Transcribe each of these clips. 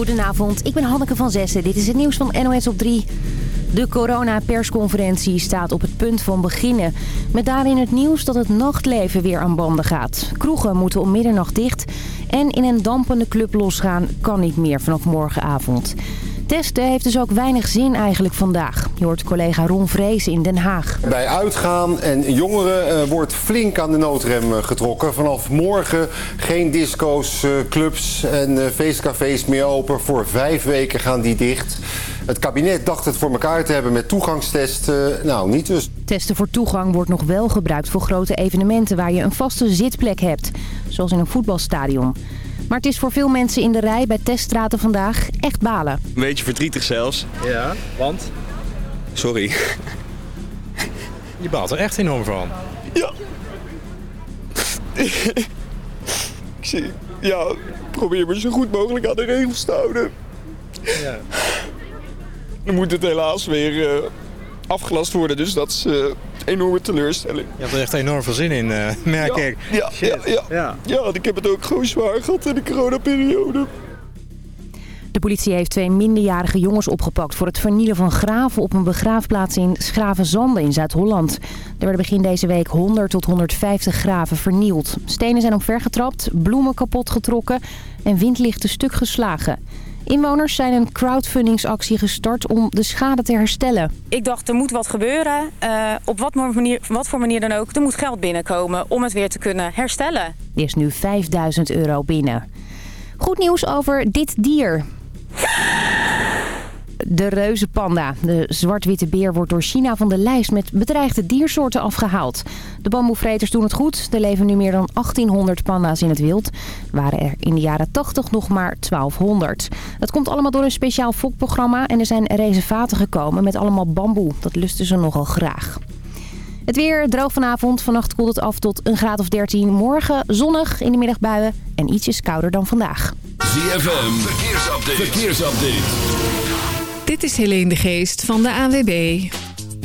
Goedenavond, ik ben Hanneke van Zessen. Dit is het nieuws van NOS op 3. De corona-persconferentie staat op het punt van beginnen. Met daarin het nieuws dat het nachtleven weer aan banden gaat. Kroegen moeten om middernacht dicht. En in een dampende club losgaan kan niet meer vanaf morgenavond. Testen heeft dus ook weinig zin eigenlijk vandaag. Je hoort collega Ron Vrees in Den Haag. Bij uitgaan en jongeren uh, wordt flink aan de noodrem eh, getrokken. Vanaf morgen geen disco's, uh, clubs en feestcafés meer open. Voor vijf weken gaan die dicht. Het kabinet dacht het voor elkaar te hebben met toegangstesten. Nou, niet dus. Testen voor toegang wordt nog wel gebruikt voor grote evenementen... waar je een vaste zitplek hebt, zoals in een voetbalstadion. Maar het is voor veel mensen in de rij bij teststraten vandaag echt balen. Een beetje verdrietig zelfs. Ja, want? Sorry. Je baalt er echt enorm van. Ja. Ik zie, ja, probeer me zo goed mogelijk aan de regels te houden. Ja. Dan moet het helaas weer uh, afgelast worden, dus dat is uh, een enorme teleurstelling. Je hebt er echt enorm veel zin in, uh, merk ja, ik. Ja, ja, ja, ja. ja, ik heb het ook gewoon zwaar gehad in de coronaperiode. De politie heeft twee minderjarige jongens opgepakt voor het vernielen van graven op een begraafplaats in Schravenzande in Zuid-Holland. Er werden begin deze week 100 tot 150 graven vernield. Stenen zijn omvergetrapt, bloemen kapot getrokken en windlichten stuk geslagen. Inwoners zijn een crowdfundingsactie gestart om de schade te herstellen. Ik dacht, er moet wat gebeuren. Uh, op wat, manier, wat voor manier dan ook. Er moet geld binnenkomen om het weer te kunnen herstellen. Er is nu 5000 euro binnen. Goed nieuws over dit dier. De reuzenpanda. De zwart-witte beer wordt door China van de lijst met bedreigde diersoorten afgehaald. De bamboevreters doen het goed. Er leven nu meer dan 1800 panda's in het wild. Waren er in de jaren 80 nog maar 1200. Dat komt allemaal door een speciaal fokprogramma. En er zijn reservaten gekomen met allemaal bamboe. Dat lusten ze nogal graag. Het weer droog vanavond. Vannacht koelt het af tot een graad of 13. Morgen zonnig in de middagbuien en ietsjes kouder dan vandaag. ZFM, verkeersupdate. verkeersupdate. Dit is Helene de Geest van de ANWB.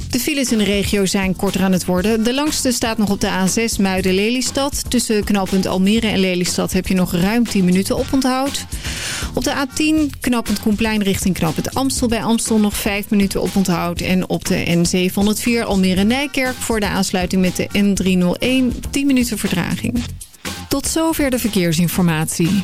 De files in de regio zijn korter aan het worden. De langste staat nog op de A6 Muiden-Lelystad. Tussen knooppunt Almere en Lelystad heb je nog ruim 10 minuten oponthoud. Op de A10 knooppunt Koenplein richting knooppunt Amstel bij Amstel nog 5 minuten oponthoud. En op de N704 Almere-Nijkerk voor de aansluiting met de N301 10 minuten vertraging. Tot zover de verkeersinformatie.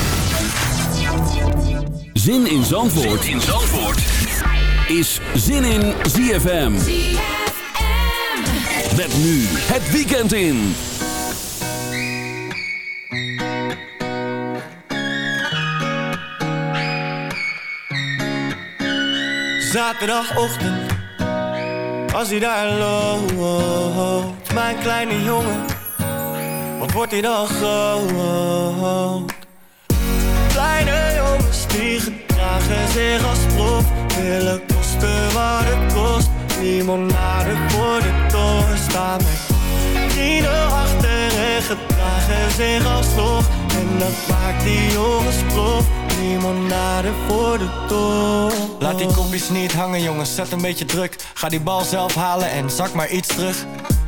Zin in Zandvoort, in Zandvoort. is Zin in ZFM. Met nu het weekend in. Zaterdagochtend, als hij daar loopt, mijn kleine jongen, wat wordt hij dan groot? Die gedragen zich als prof, willen kosten wat het kost. Limonade voor de toren staan met vrienden achter en gedragen zich als toch. En dat maakt die jongens prof, limonade voor de toren. Laat die kopjes niet hangen jongens, zet een beetje druk. Ga die bal zelf halen en zak maar iets terug.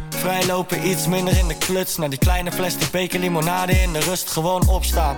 Vrijlopen iets minder in de kluts. Naar die kleine plastic beker limonade in de rust gewoon opstaan.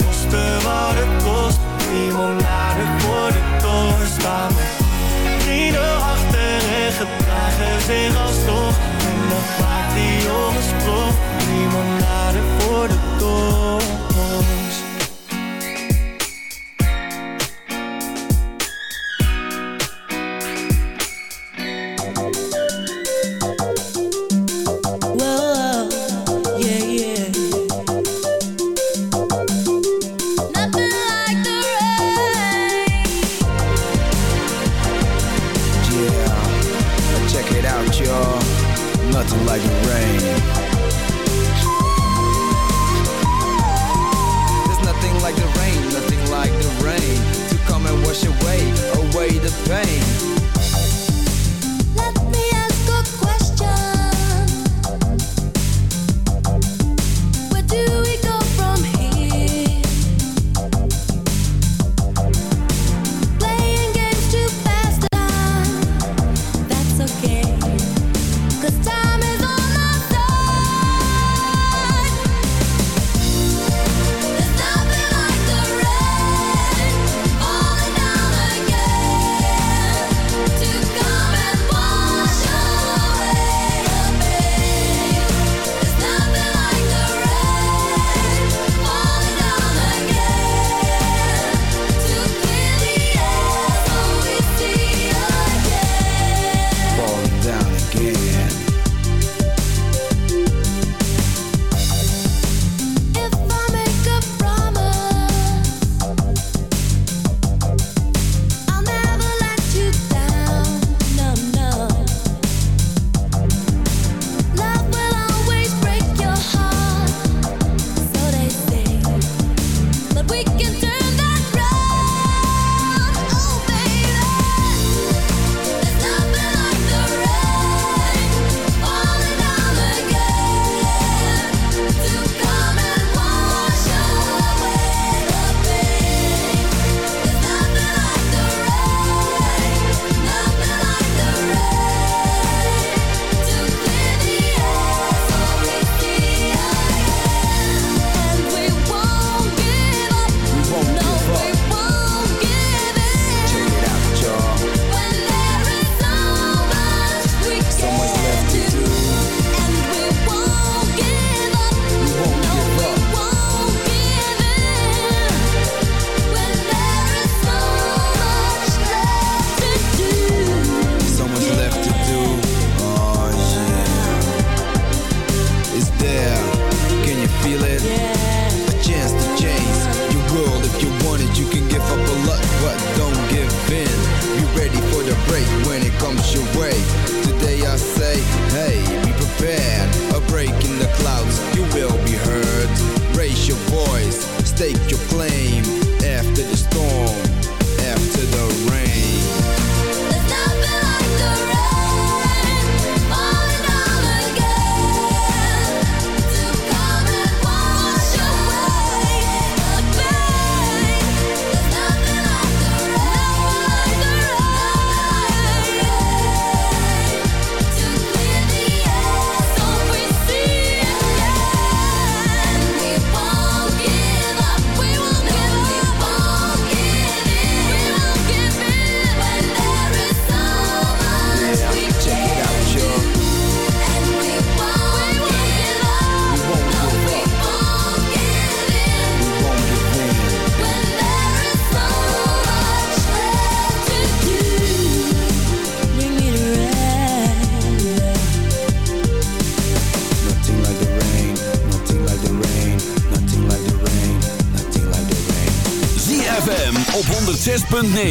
kosten wat het kost. Limonade voor de toren staan. Vrienden achter en gedragen zich alsnog. En dat maakt die jongens prof Limonade voor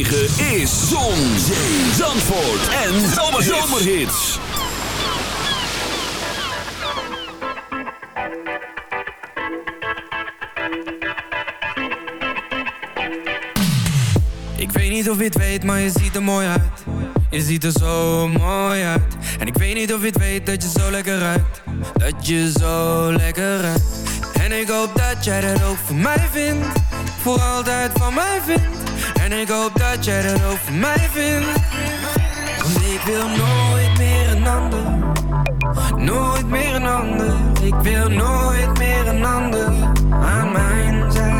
106.9 is Zon, Zee, Zandvoort en Zomerhits. Ik weet niet of je het weet, maar je ziet er mooi uit. Je ziet er zo mooi uit. En ik weet niet of je het weet dat je zo lekker ruikt. Dat je zo lekker ruikt. En ik hoop dat jij dat ook voor mij vindt. Voor altijd van mij vindt En ik hoop dat jij dat voor mij vindt. Want ik wil nooit meer een ander. Nooit meer een ander. Ik wil nooit meer een ander. Aan mijn zij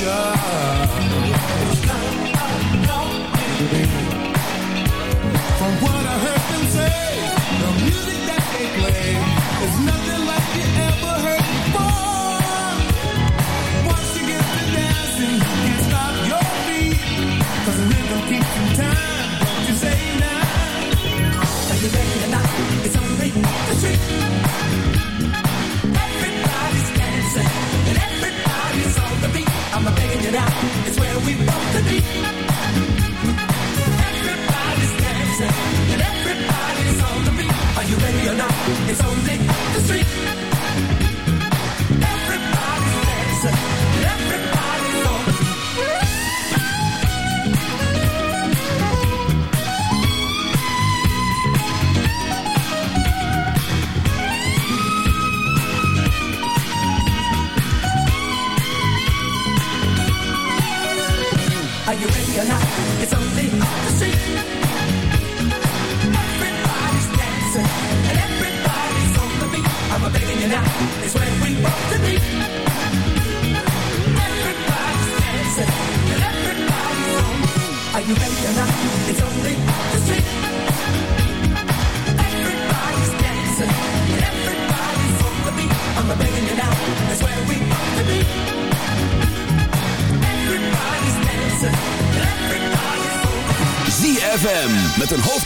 Yeah.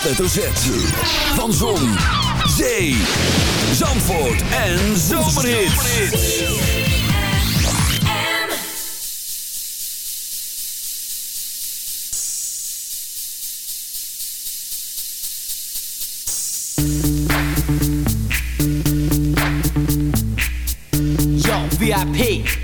hoofdletter Z. Van Zon, Zee, Zandvoort en Zomerhits. Yo, VIP.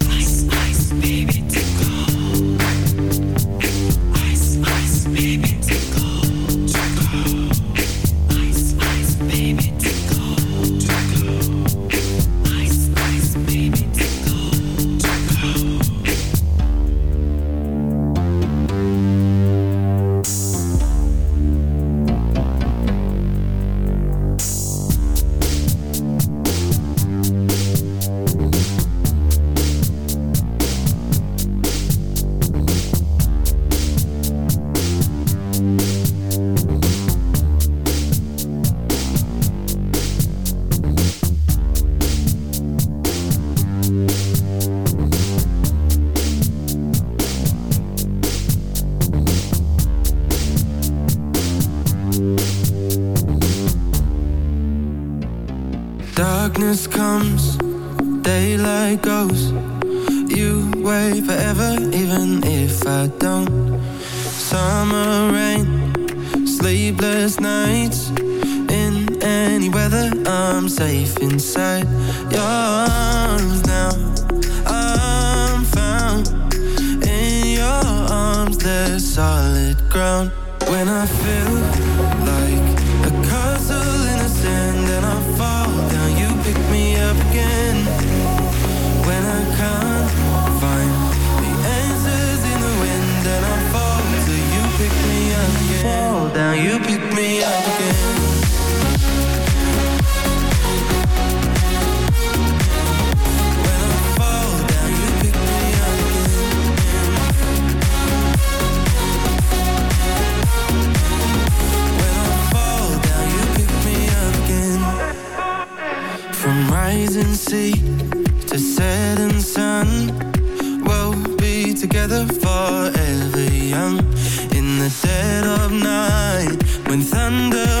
When thunder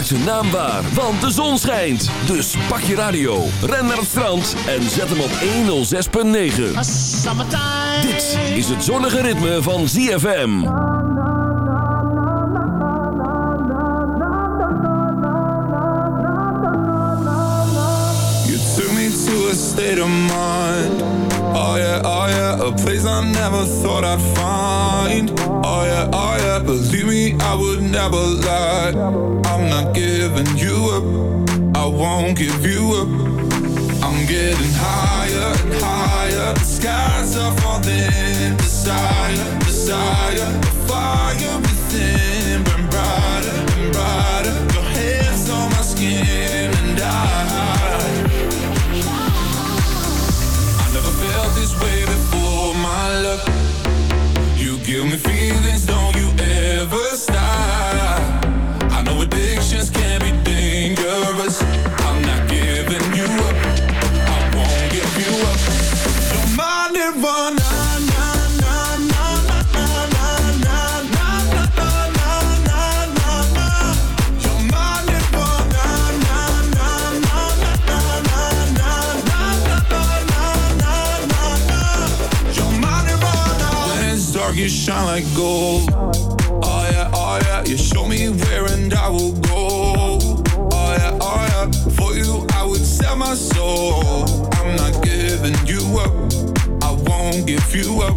Maakt zijn naam waar, want de zon schijnt. Dus pak je radio, ren naar het strand en zet hem op 106.9. Dit is het zonnige ritme van ZFM. You took me to a state of mind. Oh yeah, oh yeah, a place I never thought I'd find. I would never lie. I'm not giving you up, I won't give you up. I'm getting higher and higher, the skies are falling. Desire, desire, you shine like gold. Oh yeah, oh yeah, you show me where and I will go. Oh yeah, oh yeah, for you I would sell my soul. I'm not giving you up, Give you up.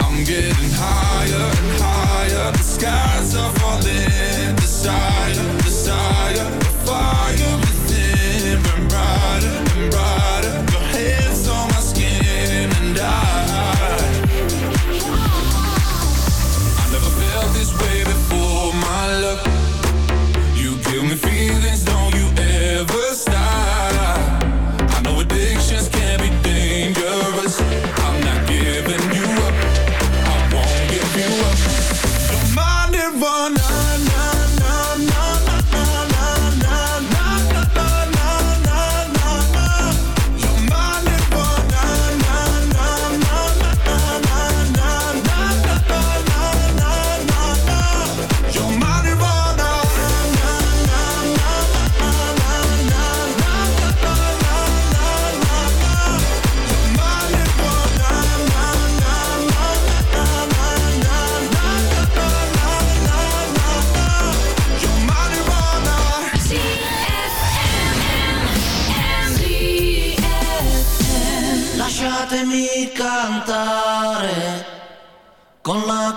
I'm getting higher and higher, the skies are falling. Desire,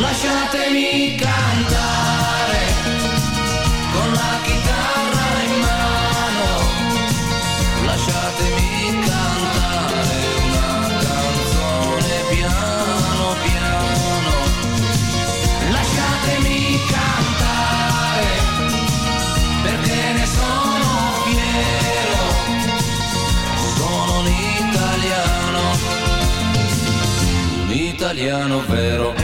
Lasciatemi cantare. Italiano vero.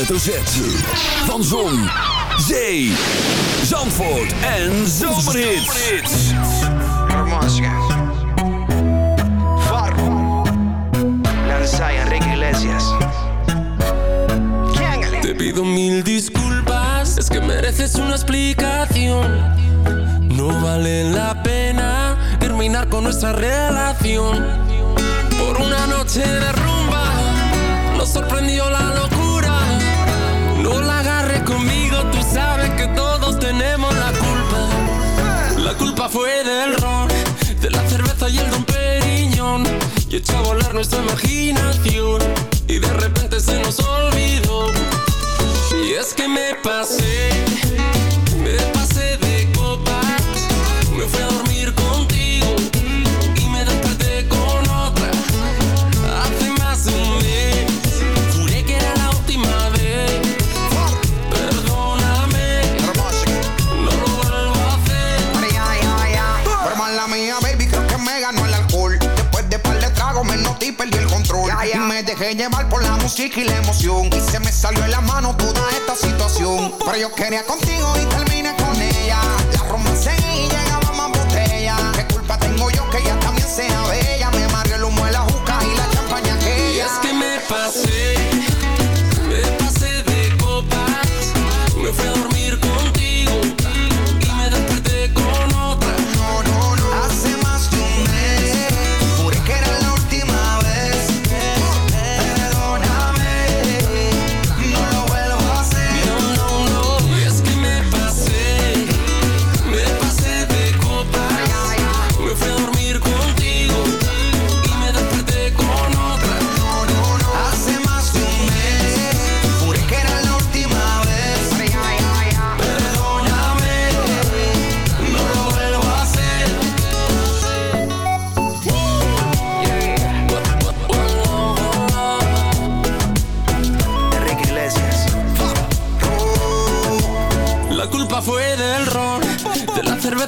hoofdletter Z. Van Zon, Zee, Zandvoort en Zomerhits. Far. Lanzai Enrique Iglesias. Te pido mil disculpas, es que mereces una explicación. No vale la pena terminar con nuestra relación. Por una noche de rumba nos sorprendió la locura La culpa fue del ron, de la cerveza y el don Y echó a volar nuestra imaginación y de repente se nos olvidó. Y es que me pasé chica y la emoción. Y se me salió en la mano toda esta situación. Pero yo quería contigo y terminé con ella. La romance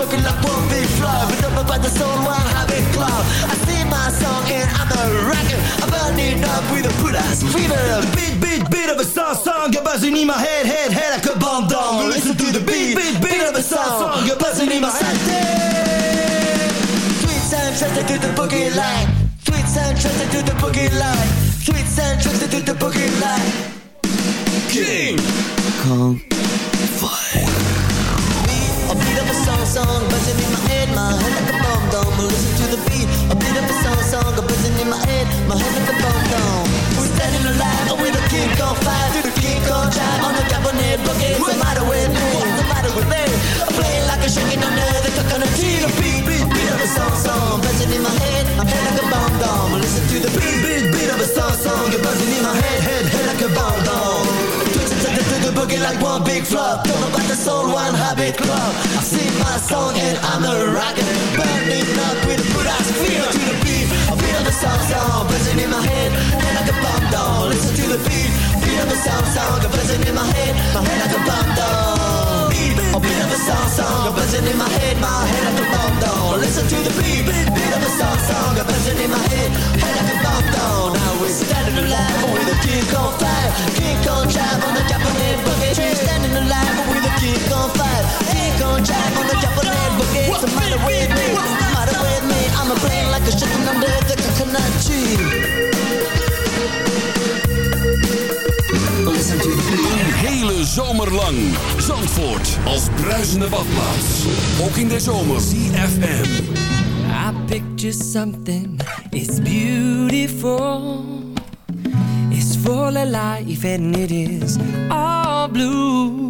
subjected to the book like one big flow, but over by the soul, one habit club. I sing my song and I'm a rocker, I'm burning up with a put ass fever. Beat, beat, beat of a song, song, you're buzzing in my head, head, head like a bomb down. Listen to the beat, beat, beat of a song, song, you're buzzing in my head. Sweet sound trusted to the boogie line. Sweet sound trusted to the boogie line. Sweet sound trusted to the boogie line. King Kong song, buzzing in my head, my head like a bomb dome. Listen to the beat. A beat of a song, song, buzzing in my head, my head like a bomb dome. We're standing alive with a King Kong fire, to the King Kong drive on the cabinet boogie. What's the matter with me? What's the matter with me? I'm playing like a shaking under the coconut tree. The beat, beat, beat of a song, song, buzzing in my head, my head like a bomb dome. Listen to the beat, beat, beat of a song, song, you're buzzing in my head, head, head like a bomb dome. Twitching to the, boogie like one big flop. Don't about the soul, one habit club. Song and I'm a rocker, burning up with a ass feel to the beat. I feel the a song, buzzing in my head, head like a bomb dome. Listen to the beat, of a song, song, buzzing in my head, my head like a bomb. Beat, a beat of a song, song, buzzing in my head, my head like a bomb dome. Listen to the beat, beat of a song, song, buzzing in my head, head like a bomb dome. Now we're standing alive with a king on fire, king on drive on the Japanese boogie. Standing alive with king on fire, king on drive on the Japanese boogie. What's the matter with me? What's the matter with me? I'm a brain like a chicken under the coconut tree. Listen to the. Een hele zomer lang. Zandvoort als bruisende badplaats. Ook in de zomer. CFM. I picture something, it's beautiful. It's full of life and it is all blue.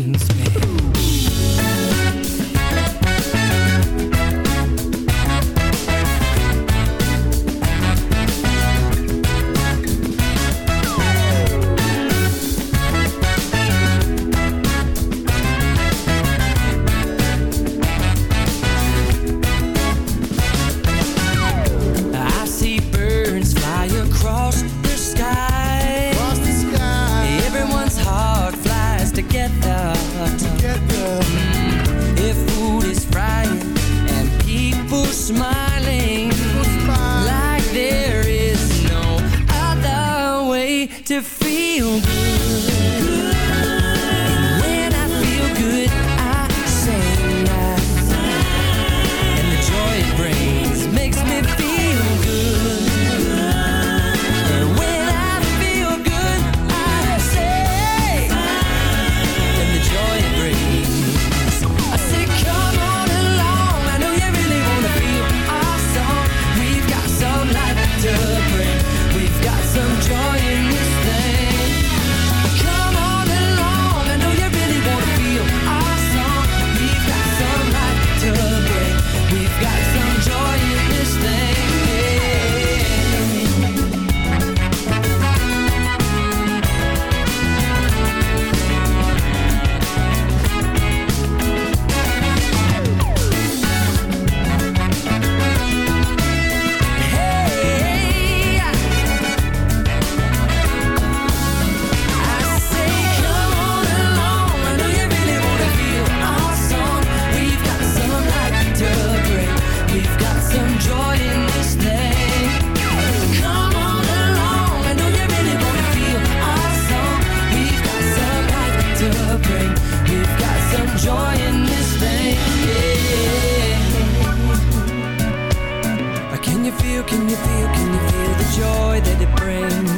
can you feel the joy that it brings?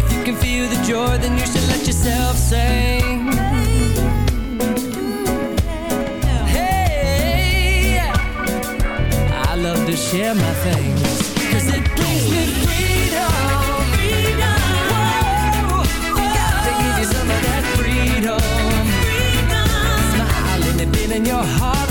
If you can feel the joy, then you should let yourself sing. Hey, I love to share my things, cause it brings me freedom. They give you Some of that freedom, freedom. smiling and being in your heart